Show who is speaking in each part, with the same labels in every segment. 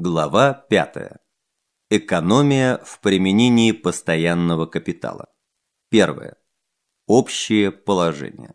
Speaker 1: Глава 5. Экономия в применении постоянного капитала. Первое. Общее положение.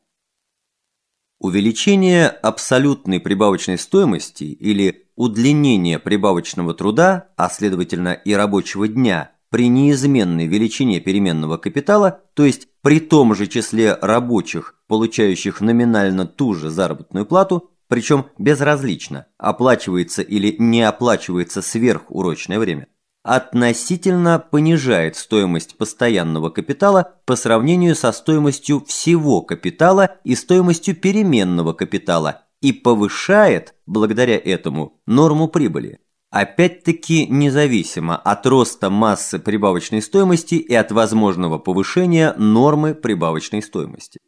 Speaker 1: Увеличение абсолютной прибавочной стоимости или удлинение прибавочного труда, а следовательно и рабочего дня, при неизменной величине переменного капитала, то есть при том же числе рабочих, получающих номинально ту же заработную плату, причем безразлично, оплачивается или не оплачивается сверхурочное время, относительно понижает стоимость постоянного капитала по сравнению со стоимостью всего капитала и стоимостью переменного капитала и повышает, благодаря этому, норму прибыли. Опять-таки независимо от роста массы прибавочной стоимости и от возможного повышения нормы прибавочной стоимости.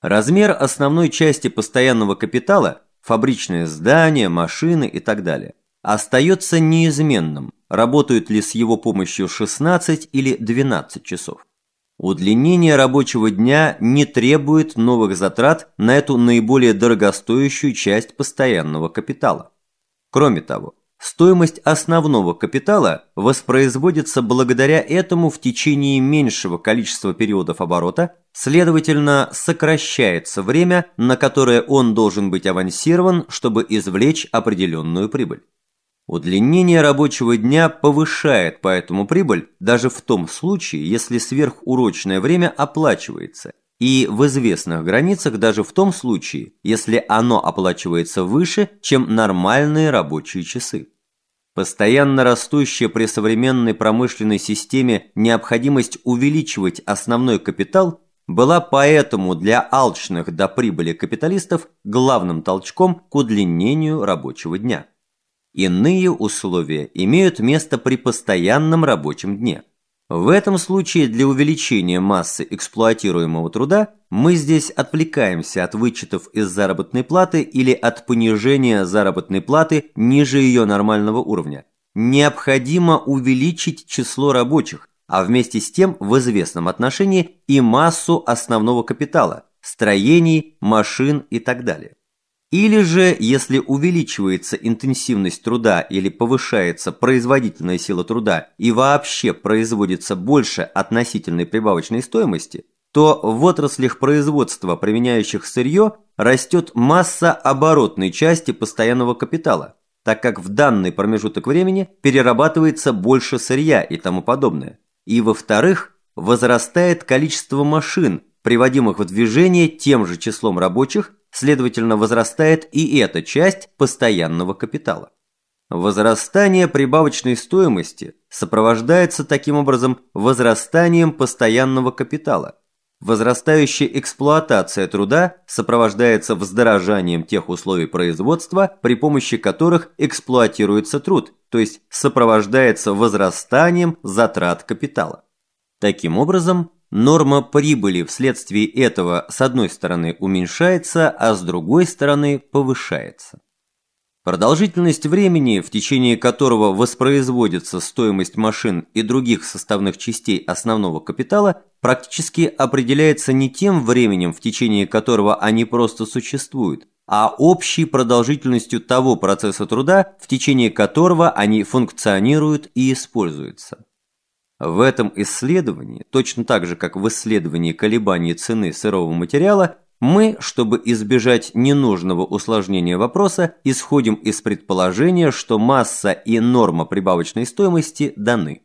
Speaker 1: Размер основной части постоянного капитала фабричные здания, машины и так далее, остается неизменным, работают ли с его помощью 16 или 12 часов. Удлинение рабочего дня не требует новых затрат на эту наиболее дорогостоящую часть постоянного капитала. Кроме того, Стоимость основного капитала воспроизводится благодаря этому в течение меньшего количества периодов оборота, следовательно, сокращается время, на которое он должен быть авансирован, чтобы извлечь определенную прибыль. Удлинение рабочего дня повышает поэтому прибыль даже в том случае, если сверхурочное время оплачивается, и в известных границах даже в том случае, если оно оплачивается выше, чем нормальные рабочие часы. Постоянно растущая при современной промышленной системе необходимость увеличивать основной капитал была поэтому для алчных до прибыли капиталистов главным толчком к удлинению рабочего дня. Иные условия имеют место при постоянном рабочем дне – в этом случае для увеличения массы эксплуатируемого труда мы здесь отвлекаемся от вычетов из заработной платы или от понижения заработной платы ниже ее нормального уровня. Необходимо увеличить число рабочих, а вместе с тем в известном отношении и массу основного капитала, строений, машин и так далее. Или же, если увеличивается интенсивность труда или повышается производительная сила труда и вообще производится больше относительной прибавочной стоимости, то в отраслях производства, применяющих сырье, растет масса оборотной части постоянного капитала, так как в данный промежуток времени перерабатывается больше сырья и тому подобное. И во-вторых, возрастает количество машин, приводимых в движение тем же числом рабочих, Следовательно, возрастает и эта часть постоянного капитала. Возрастание прибавочной стоимости сопровождается таким образом возрастанием постоянного капитала. Возрастающая эксплуатация труда сопровождается вздорожанием тех условий производства, при помощи которых эксплуатируется труд, то есть сопровождается возрастанием затрат капитала. Таким образом, Норма прибыли вследствие этого с одной стороны уменьшается, а с другой стороны повышается. Продолжительность времени, в течение которого воспроизводится стоимость машин и других составных частей основного капитала, практически определяется не тем временем, в течение которого они просто существуют, а общей продолжительностью того процесса труда, в течение которого они функционируют и используются. В этом исследовании, точно так же, как в исследовании колебаний цены сырого материала, мы, чтобы избежать ненужного усложнения вопроса, исходим из предположения, что масса и норма прибавочной стоимости даны.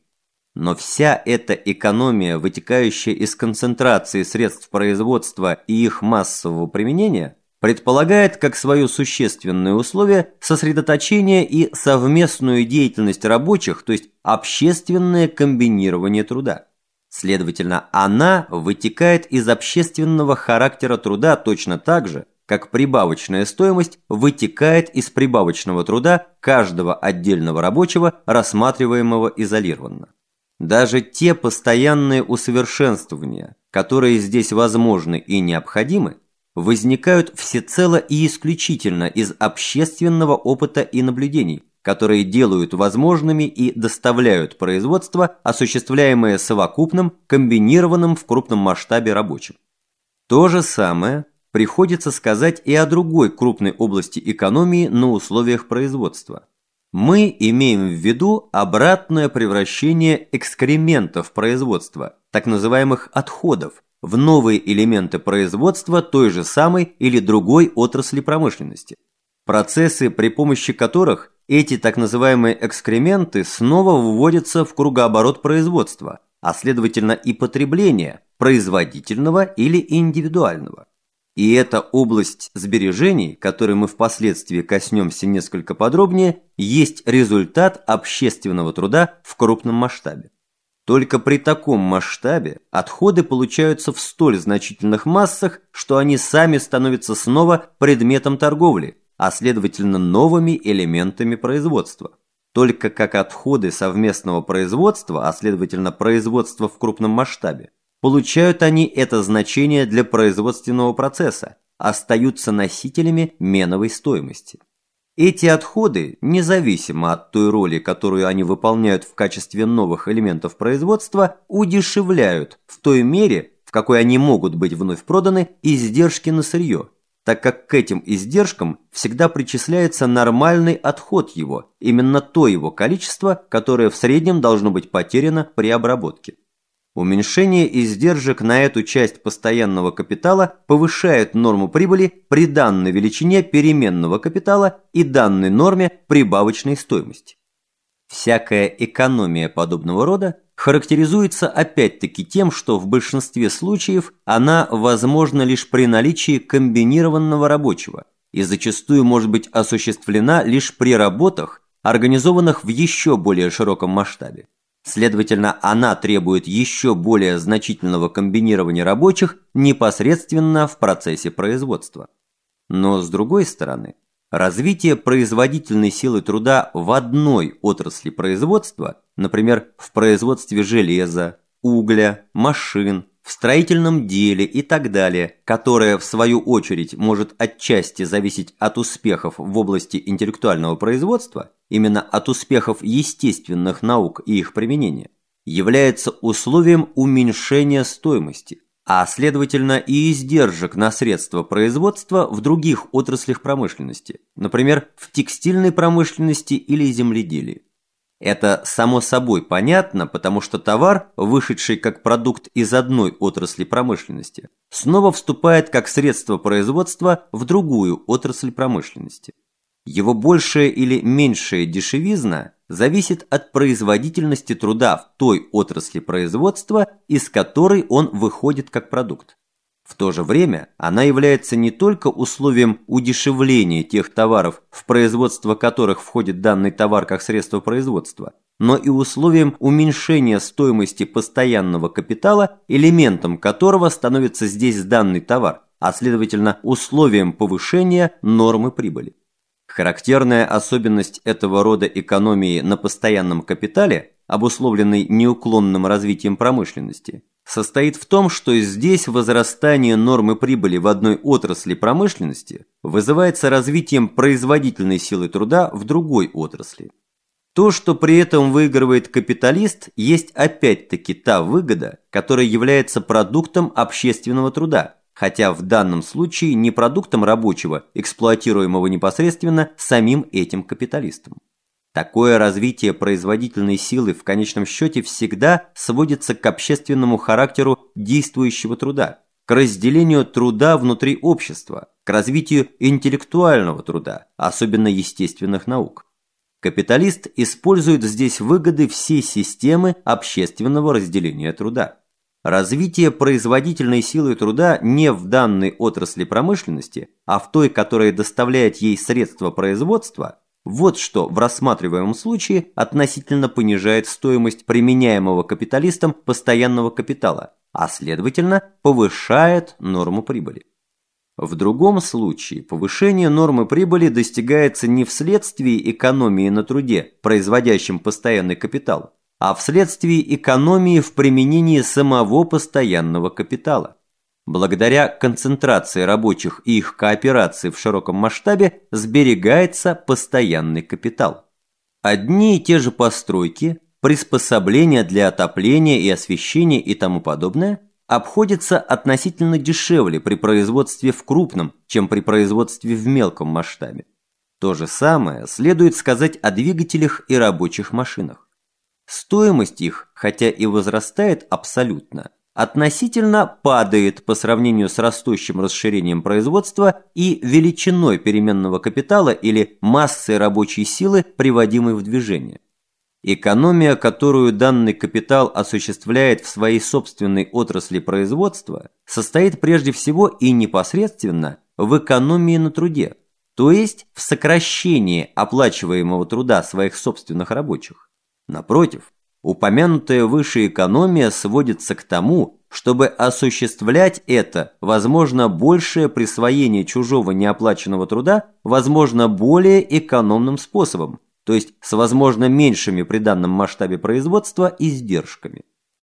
Speaker 1: Но вся эта экономия, вытекающая из концентрации средств производства и их массового применения, предполагает как свое существенное условие сосредоточение и совместную деятельность рабочих, то есть общественное комбинирование труда. Следовательно, она вытекает из общественного характера труда точно так же, как прибавочная стоимость вытекает из прибавочного труда каждого отдельного рабочего, рассматриваемого изолированно. Даже те постоянные усовершенствования, которые здесь возможны и необходимы, возникают всецело и исключительно из общественного опыта и наблюдений, которые делают возможными и доставляют производство, осуществляемое совокупным, комбинированным в крупном масштабе рабочим. То же самое приходится сказать и о другой крупной области экономии на условиях производства. Мы имеем в виду обратное превращение экскрементов производства, так называемых отходов, в новые элементы производства той же самой или другой отрасли промышленности. Процессы, при помощи которых эти так называемые экскременты снова вводятся в кругооборот производства, а следовательно и потребления, производительного или индивидуального. И эта область сбережений, которой мы впоследствии коснемся несколько подробнее, есть результат общественного труда в крупном масштабе. Только при таком масштабе отходы получаются в столь значительных массах, что они сами становятся снова предметом торговли, а следовательно новыми элементами производства. Только как отходы совместного производства, а следовательно производства в крупном масштабе, Получают они это значение для производственного процесса, остаются носителями меновой стоимости. Эти отходы, независимо от той роли, которую они выполняют в качестве новых элементов производства, удешевляют в той мере, в какой они могут быть вновь проданы, издержки на сырье, так как к этим издержкам всегда причисляется нормальный отход его, именно то его количество, которое в среднем должно быть потеряно при обработке. Уменьшение издержек на эту часть постоянного капитала повышает норму прибыли при данной величине переменного капитала и данной норме прибавочной стоимости. Всякая экономия подобного рода характеризуется опять-таки тем, что в большинстве случаев она возможна лишь при наличии комбинированного рабочего и зачастую может быть осуществлена лишь при работах, организованных в еще более широком масштабе. Следовательно, она требует еще более значительного комбинирования рабочих непосредственно в процессе производства. Но с другой стороны, развитие производительной силы труда в одной отрасли производства, например, в производстве железа, угля, машин, в строительном деле и так далее, которое в свою очередь может отчасти зависеть от успехов в области интеллектуального производства, именно от успехов естественных наук и их применения, является условием уменьшения стоимости, а следовательно и издержек на средства производства в других отраслях промышленности, например, в текстильной промышленности или земледелии. Это само собой понятно, потому что товар, вышедший как продукт из одной отрасли промышленности, снова вступает как средство производства в другую отрасль промышленности. Его большая или меньшая дешевизна зависит от производительности труда в той отрасли производства, из которой он выходит как продукт. В то же время она является не только условием удешевления тех товаров, в производство которых входит данный товар как средство производства, но и условием уменьшения стоимости постоянного капитала, элементом которого становится здесь данный товар, а следовательно условием повышения нормы прибыли. Характерная особенность этого рода экономии на постоянном капитале, обусловленной неуклонным развитием промышленности, состоит в том, что здесь возрастание нормы прибыли в одной отрасли промышленности вызывается развитием производительной силы труда в другой отрасли. То, что при этом выигрывает капиталист, есть опять-таки та выгода, которая является продуктом общественного труда, хотя в данном случае не продуктом рабочего, эксплуатируемого непосредственно самим этим капиталистом. Такое развитие производительной силы в конечном счете всегда сводится к общественному характеру действующего труда, к разделению труда внутри общества, к развитию интеллектуального труда, особенно естественных наук. Капиталист использует здесь выгоды всей системы общественного разделения труда. Развитие производительной силы труда не в данной отрасли промышленности, а в той, которая доставляет ей средства производства – вот что в рассматриваемом случае относительно понижает стоимость применяемого капиталистом постоянного капитала, а следовательно повышает норму прибыли. В другом случае повышение нормы прибыли достигается не вследствие экономии на труде, производящем постоянный капитал, а вследствие экономии в применении самого постоянного капитала. Благодаря концентрации рабочих и их кооперации в широком масштабе сберегается постоянный капитал. Одни и те же постройки, приспособления для отопления и освещения и тому подобное обходятся относительно дешевле при производстве в крупном, чем при производстве в мелком масштабе. То же самое следует сказать о двигателях и рабочих машинах. Стоимость их, хотя и возрастает абсолютно, относительно падает по сравнению с растущим расширением производства и величиной переменного капитала или массой рабочей силы, приводимой в движение. Экономия, которую данный капитал осуществляет в своей собственной отрасли производства, состоит прежде всего и непосредственно в экономии на труде, то есть в сокращении оплачиваемого труда своих собственных рабочих. Напротив, Упомянутая выше экономия сводится к тому, чтобы осуществлять это, возможно, большее присвоение чужого неоплаченного труда, возможно, более экономным способом, то есть с возможно меньшими при данном масштабе производства издержками.